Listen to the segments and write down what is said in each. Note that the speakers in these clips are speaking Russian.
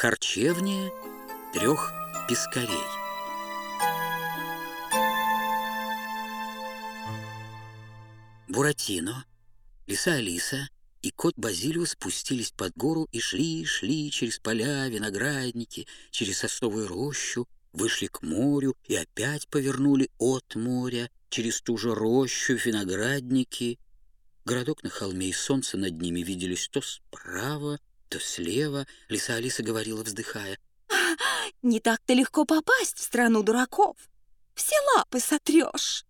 харчевне трех пескарей. Буратино, лиса Алиса и кот Базилио спустились под гору и шли, шли через поля, виноградники, через сосновую рощу, вышли к морю и опять повернули от моря, через ту же рощу, виноградники. Городок на холме и солнце над ними виделись то справа, то слева. Лиса Алиса говорила, вздыхая. Не так-то легко попасть в страну дураков. Все лапы сотрешь.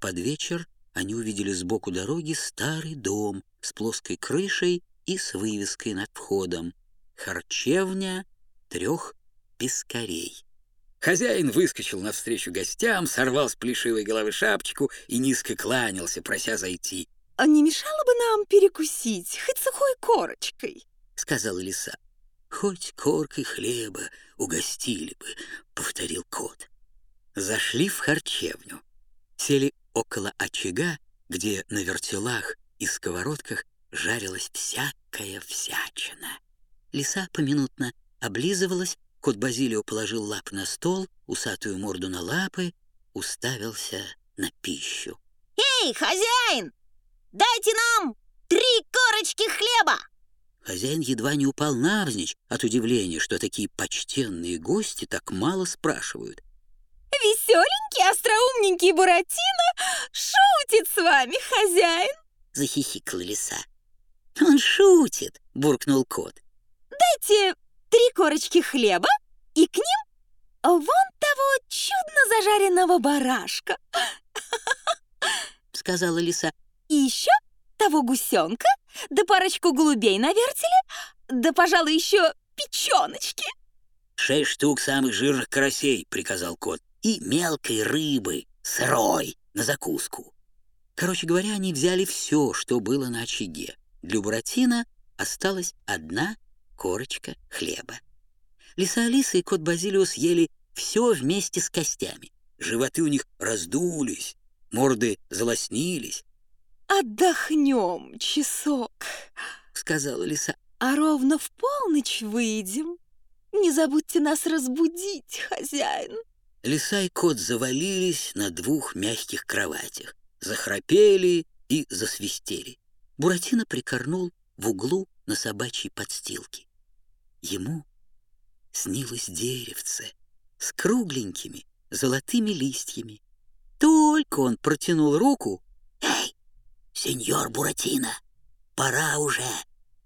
Под вечер они увидели сбоку дороги старый дом с плоской крышей и с вывеской над входом. Харчевня трех пескарей. Хозяин выскочил навстречу гостям, сорвал с плешивой головы шапочку и низко кланялся, прося зайти. А не мешало бы нам перекусить хоть сухой корочкой? — сказала лиса. «Хоть коркой хлеба угостили бы», — повторил кот. Зашли в харчевню, сели около очага, где на вертелах и сковородках жарилась всякая всячина. Лиса поминутно облизывалась, кот Базилио положил лап на стол, усатую морду на лапы, уставился на пищу. «Эй, хозяин, дайте нам три корочки хлеба!» Хозяин едва не упал навзничь от удивления, что такие почтенные гости так мало спрашивают. Веселенький, остроумненький Буратино шутит с вами, хозяин. Захихикала лиса. Он шутит, буркнул кот. Дайте три корочки хлеба и к ним вон того чудно зажаренного барашка. Сказала лиса. Еще того гусенка, да парочку голубей на вертеле, да, пожалуй, еще печеночки. «Шесть штук самых жирных карасей», — приказал кот, «и мелкой рыбы, сырой, на закуску». Короче говоря, они взяли все, что было на очаге. Для Буратино осталась одна корочка хлеба. Лиса Алиса и кот Базилио съели все вместе с костями. Животы у них раздулись, морды залоснились. «Отдохнем часок», — сказала лиса. «А ровно в полночь выйдем. Не забудьте нас разбудить, хозяин». Лиса и кот завалились на двух мягких кроватях, захрапели и засвистели. Буратино прикорнул в углу на собачьей подстилке. Ему снилось деревце с кругленькими золотыми листьями. Только он протянул руку. «Эй, сеньор Буратино, пора уже,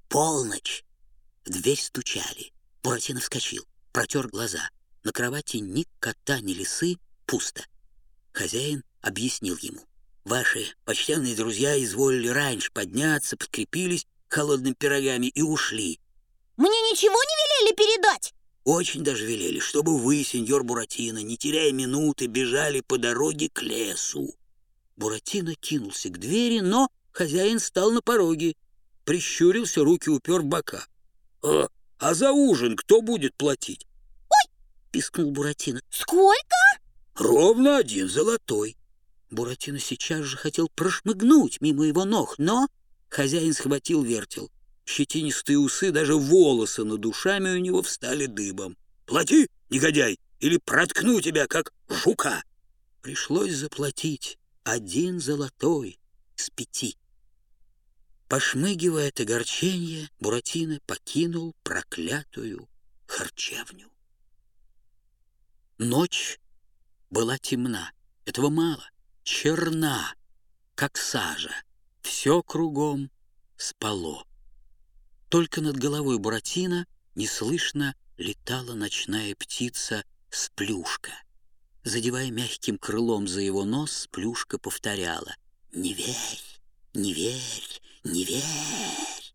полночь!» В дверь стучали. Буратино вскочил, протер глаза. На кровати ни кота, ни лисы, пусто. Хозяин объяснил ему. «Ваши почтенные друзья изволили раньше подняться, подкрепились холодными пирогами и ушли. Мне ничего не велели передать?» Очень даже велели, чтобы вы, сеньор Буратино, не теряя минуты, бежали по дороге к лесу. Буратино кинулся к двери, но хозяин стал на пороге, прищурился, руки упер в бока. «А, а за ужин кто будет платить?» «Ой!» — пискнул Буратино. «Сколько?» «Ровно один золотой». Буратино сейчас же хотел прошмыгнуть мимо его ног, но хозяин схватил вертел. Щетинистые усы, даже волосы над душами у него встали дыбом. «Плати, негодяй, или проткну тебя, как жука!» Пришлось заплатить один золотой с пяти. Пошмыгивая от огорчения, Буратино покинул проклятую харчевню. Ночь была темна, этого мало, черна, как сажа, все кругом спало. Только над головой Буратино неслышно летала ночная птица Сплюшка. Задевая мягким крылом за его нос, Сплюшка повторяла «Не верь, не верь, не верь».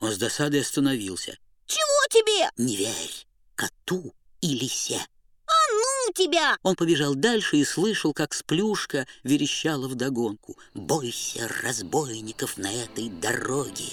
Он с досадой остановился. «Чего тебе?» «Не верь коту и лисе». «А ну тебя!» Он побежал дальше и слышал, как Сплюшка верещала вдогонку. «Бойся разбойников на этой дороге».